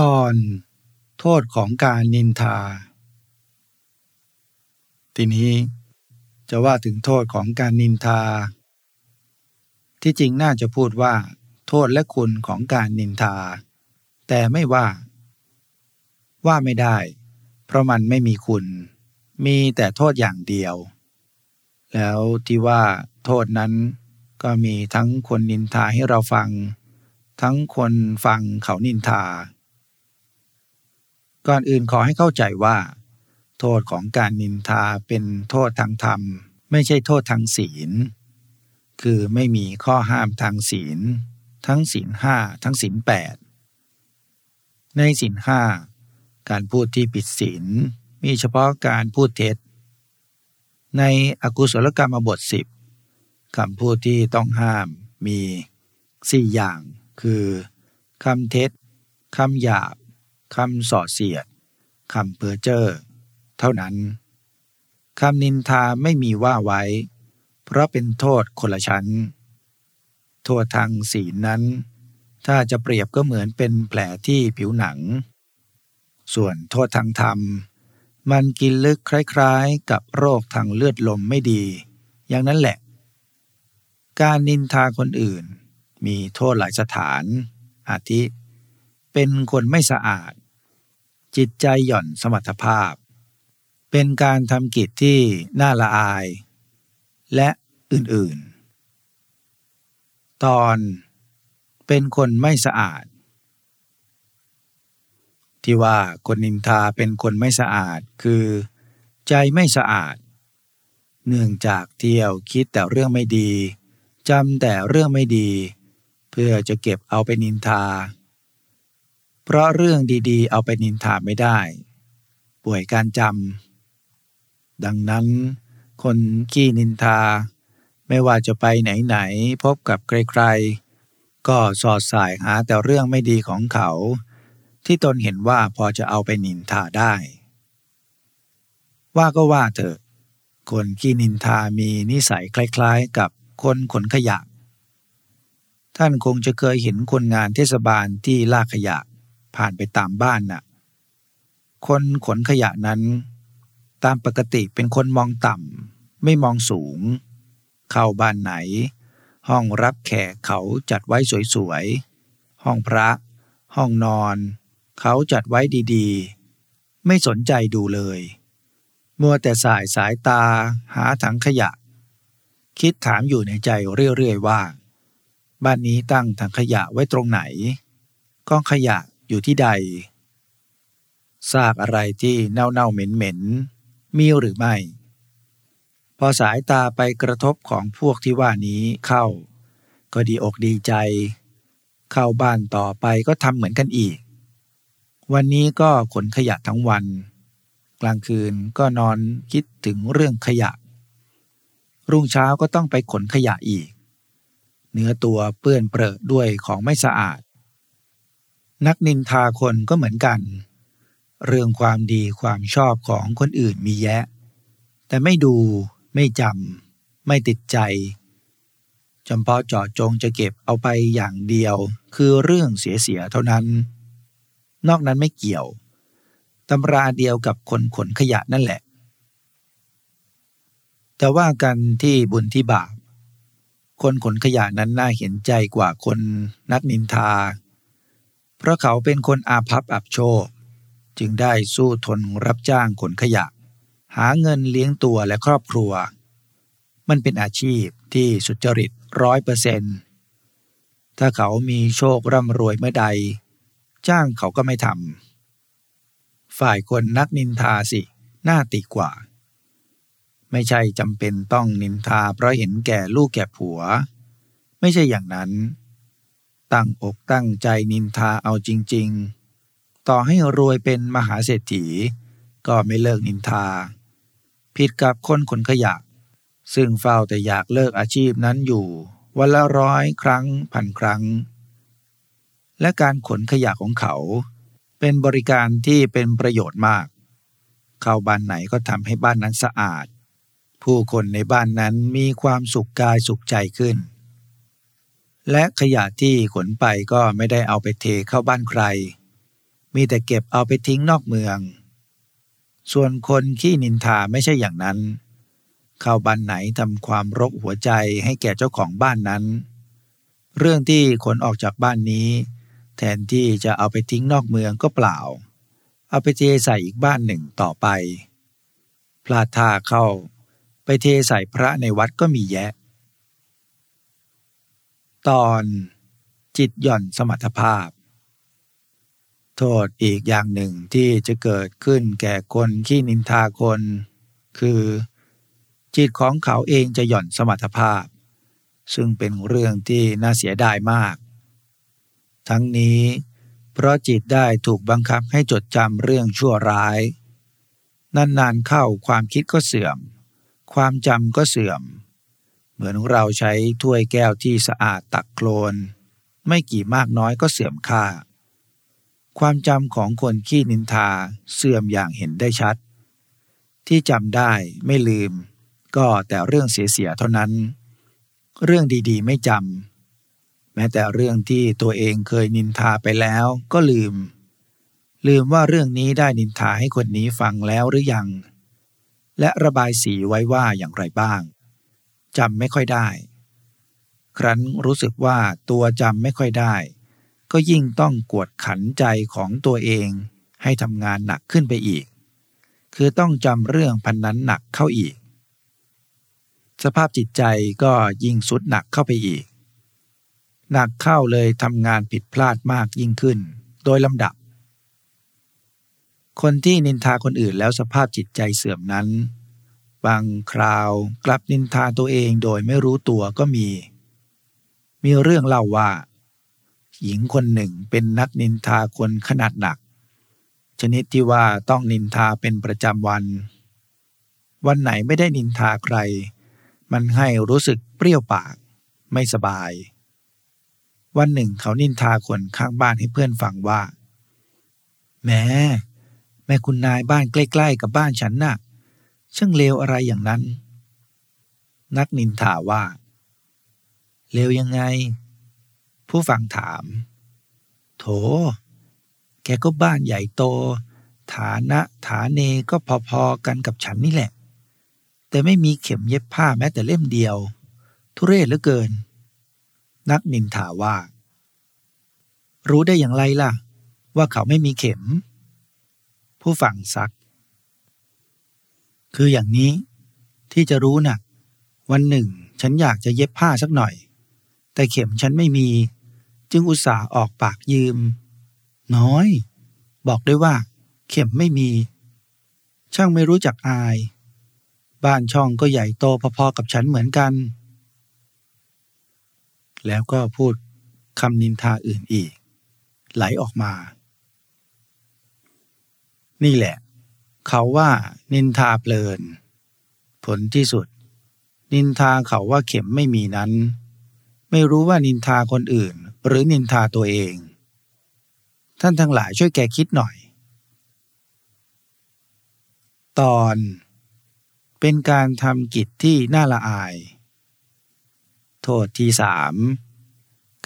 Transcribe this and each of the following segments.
ตอนโทษของการนินทา ทีนี้จะว่าถึงโทษของการนินทา ที่จริงน่าจะพูดว่า โทษและคุณของการนินทา แต่ไม่ว่า ว่าไม่ได้ เพราะมันไม่มีคุณ มีแต่โทษอย่างเดียว แล้วที่ว่าโทษนั้นก็มีทั้งคนนินทาให้เราฟัง ทั้งคนฟังเขานินทา ก่อนอื่นขอให้เข้าใจว่า โทษของการนินทาเป็นโทษทางธรรม ไม่ใช่โทษทางศีล คือไม่มีข้อห้ามทางศีล ทั้งศีลห้าทั้งศีลแปดในศีลห้าการพูดที่ผิดศีลมีเฉพาะการพูดเท็จ ในอกุศลกรรมบทสิบคำพูดที่ต้องห้ามมีสี่อย่าง คือคำเท็จคำหยาบ คำส่อเสียดคำเพ้อเจ้อเท่านั้นคำนินทาไม่มีว่าไว้ เพราะเป็นโทษคนละชั้น โทษทางศีลนั้น ถ้าจะเปรียบก็เหมือนเป็นแผลที่ผิวหนัง ส่วนโทษทางธรรม มันกินลึกคล้ายๆ กับโรคทางเลือดลมไม่ดี อย่างนั้นแหละ การนินทาคนอื่น มีโทษหลายสถาน อาทิ เป็นคนไม่สะอาด จิตใจหย่อนสมรรถภาพ เป็นการทำกิจที่น่าละอาย และอื่นๆ ตอนเป็นคนไม่สะอาด ที่ว่าคนนินทาเป็นคนไม่สะอาดคือ ใจไม่สะอาด เนื่องจากเที่ยวคิดแต่เรื่องไม่ดีจำแต่เรื่องไม่ดี เพื่อจะเก็บเอาไปนินทา เพราะเรื่องดีๆ เอาไปนินทาไม่ได้ ป่วยการจำดังนั้น คนขี้นินทา ไม่ว่าจะไปไหนๆพบกับใครๆ ก็สอดสายหาแต่เรื่องไม่ดีของเขา ที่ตนเห็นว่าพอจะเอาไปนินทาได้ ว่าก็ว่าเถอะ คนขี้นินทามีนิสัยคล้ายๆ กับคนขนขยะ ท่านคงจะเคยเห็นคนงานเทศบาลที่ลากขยะ ผ่านไปตามบ้านน่ะ คนขนขยะนั้น ตามปกติเป็นคนมองต่ำไม่มองสูง เข้าบ้านไหน ห้องรับแขกเขาจัดไว้สวยๆ ห้องพระ ห้องนอน เขาจัดไว้ดีๆ ไม่สนใจดูเลยมัวแต่สายสายตาหาถังขยะ คิดถามอยู่ในใจเรื่อยๆว่า บ้านนี้ตั้งถังขยะไว้ตรงไหนกองขยะ อยู่ที่ใด ซากอะไรที่เน่าเน่าเหม็นเหม็นมีหรือไม่ พอสายตาไปกระทบของพวกที่ว่านี้เข้า ก็ดีอกดีใจ เข้าบ้านต่อไปก็ทำเหมือนกันอีก วันนี้ก็ขนขยะทั้งวัน กลางคืนก็นอนคิดถึงเรื่องขยะ รุ่งเช้าก็ต้องไปขนขยะอีกเนื้อตัวเปื้อนเปรอะด้วยของไม่สะอาด นักนินทาคนก็เหมือนกัน เรื่องความดีความชอบของคนอื่นมีแยะ แต่ไม่ดูไม่จำไม่ติดใจจำเพาะจอดจงจะเก็บเอาไปอย่างเดียว คือเรื่องเสียๆเท่านั้น นอกนั้นไม่เกี่ยวตำราเดียวกับคนขนขยะนั่นแหละ แต่ว่ากันที่บุญที่บาป คนขนขยะนั้นน่าเห็นใจกว่าคนนักนินทา เพราะเขาเป็นคนอาภัพอับโชค จึงได้สู้ทนรับจ้างขนขยะ หาเงินเลี้ยงตัวและครอบครัว มันเป็นอาชีพที่สุจริตร้อยเปอร์เซนต์ถ้าเขามีโชคร่ำรวยเมื่อใด จ้างเขาก็ไม่ทำฝ่ายคนนักนินทาสิน่าติกว่า ไม่ใช่จำเป็นต้องนินทาเพราะเห็นแก่ลูกแก่ผัว ไม่ใช่อย่างนั้น ตั้งอกตั้งใจนินทาเอาจริง ๆ ต่อให้รวยเป็นมหาเศรษฐี ก็ไม่เลิกนินทา ผิดกับคนขนขยะ ซึ่งเฝ้าแต่อยากเลิกอาชีพนั้นอยู่ วันละร้อยครั้งพันครั้ง และการขนขยะของเขา เป็นบริการที่เป็นประโยชน์มาก เข้าบ้านไหนก็ทำให้บ้านนั้นสะอาด ผู้คนในบ้านนั้นมีความสุขกายสุขใจขึ้น และขยะที่ขนไปก็ไม่ได้เอาไปเทเข้าบ้านใคร มีแต่เก็บเอาไปทิ้งนอกเมือง ส่วนคนขี้นินทาไม่ใช่อย่างนั้น เข้าบ้านไหนทำความรบหัวใจให้แก่เจ้าของบ้านนั้น เรื่องที่ขนออกจากบ้านนี้ แทนที่จะเอาไปทิ้งนอกเมืองก็เปล่า เอาไปเทใส่อีกบ้านหนึ่งต่อไป พลาดท่าเข้า ไปเทใส่พระในวัดก็มีแยะ ตอนจิตหย่อนสมรรถภาพ โทษอีกอย่างหนึ่งที่จะเกิดขึ้นแก่คนขี้นินทาคน คือ จิตของเขาเองจะหย่อนสมรรถภาพ ซึ่งเป็นเรื่องที่น่าเสียดายมาก ทั้งนี้ เพราะจิตได้ถูกบังคับให้จดจำเรื่องชั่วร้าย นานๆเข้าความคิดก็เสื่อม ความจำก็เสื่อม เหมือนเราใช้ถ้วยแก้วที่สะอาดตักโคลน ไม่กี่มากน้อยก็เสื่อมค่า ความจำของคนขี้นินทาเสื่อมอย่างเห็นได้ชัด ที่จำได้ไม่ลืม ก็แต่เรื่องเสียๆเท่านั้น เรื่องดีๆ ไม่จำแม้แต่เรื่องที่ตัวเองเคยนินทาไปแล้วก็ลืม ลืมว่าเรื่องนี้ได้นินทาให้คนนี้ฟังแล้วหรือยัง และระบายสีไว้ว่าอย่างไรบ้าง จำไม่ค่อยได้ ครั้นรู้สึกว่าตัวจำไม่ค่อยได้ ก็ยิ่งต้องกวดขันใจของตัวเองให้ทำงานหนักขึ้นไปอีก คือต้องจำเรื่องพันนั้นหนักเข้าอีก สภาพจิตใจก็ยิ่งสุดหนักเข้าไปอีก หนักเข้าเลยทำงานผิดพลาดมากยิ่งขึ้น โดยลำดับ คนที่นินทาคนอื่นแล้วสภาพจิตใจเสื่อมนั้น บางคราวกลับนินทาตัวเองโดยไม่รู้ตัวก็มี มีเรื่องเล่าว่า หญิงคนหนึ่งเป็นนักนินทาคนขนาดหนัก ชนิดที่ว่าต้องนินทาเป็นประจำวัน วันไหนไม่ได้นินทาใคร มันให้รู้สึกเปรี้ยวปาก ไม่สบาย วันหนึ่งเขานินทาคนข้างบ้านให้เพื่อนฟังว่าแม่แม่คุณนายบ้านใกล้ ๆ กับบ้านฉันนะ่ะ ช่างเลวอะไรอย่างนั้น นักนินทาว่าเร็วยังไง ผู้ฟังถาม โถ แกก็บ้านใหญ่โต ฐานะฐาเนก็พอๆกันกับฉันนี่แหละ แต่ไม่มีเข็มเย็บผ้าแม้แต่เล่มเดียว ทุเรศเหลือเกิน นักนินถาว่า รู้ได้อย่างไรล่ะ ว่าเขาไม่มีเข็ม ผู้ฟังซัก คืออย่างนี้ที่จะรู้นะ่ะ วันหนึ่ง ฉันอยากจะเย็บผ้าสักหน่อย แต่เข็มฉันไม่มี จึงอุตส่าห์ออกปากยืม น้อย บอกได้ว่า เข็มไม่มี ช่างไม่รู้จักอาย บ้านช่องก็ใหญ่โตพอๆกับฉันเหมือนกัน แล้วก็พูดคำนินทาอื่นอีก ไหลออกมา นี่แหละ เขาว่านินทาเพลิน ผลที่สุด นินทาเขาว่าเข็มไม่มีนั้น ไม่รู้ว่านินทาคนอื่น หรือนินทาตัวเอง ท่านทั้งหลายช่วยแกคิดหน่อย ตอน เป็นการทำกิจที่น่าละอาย โทษที่สาม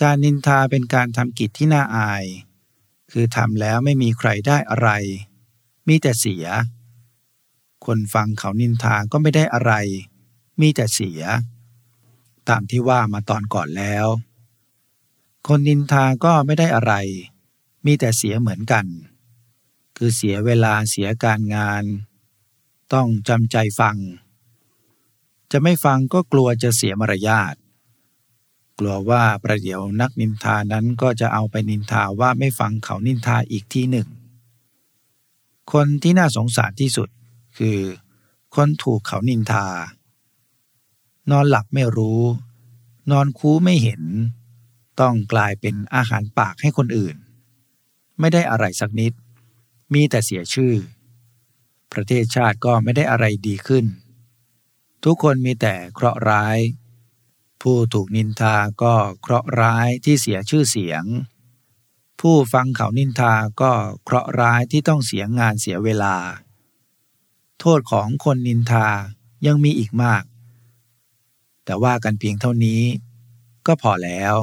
การนินทาเป็นการทำกิจที่น่าอาย คือทำแล้วไม่มีใครได้อะไร มีแต่เสีย คนฟังเขานินทาก็ไม่ได้อะไร มีแต่เสีย ตามที่ว่ามาตอนก่อนแล้ว คนนินทาก็ไม่ได้อะไร มีแต่เสียเหมือนกัน คือเสียเวลาเสียการงาน ต้องจำใจฟัง จะไม่ฟังก็กลัวจะเสียมารยาทกลัวว่าประเดี๋ยวนักนินทานั้นก็จะเอาไปนินทาว่าไม่ฟังเขานินทาอีกทีหนึ่ง คนที่น่าสงสารที่สุด คือคนถูกเขานินทา นอนหลับไม่รู้ นอนคูไม่เห็น ต้องกลายเป็นอาหารปากให้คนอื่น ไม่ได้อะไรสักนิด มีแต่เสียชื่อ ประเทศชาติก็ไม่ได้อะไรดีขึ้น ทุกคนมีแต่เคราะห์ร้าย ผู้ถูกนินทาก็เคราะห์ร้ายที่เสียชื่อเสียง ผู้ฟังเขานินทาก็เคราะห์ร้ายที่ต้องเสียงานเสียเวลา โทษของคนนินทายังมีอีกมาก แต่ว่ากันเพียงเท่านี้ก็พอแล้ว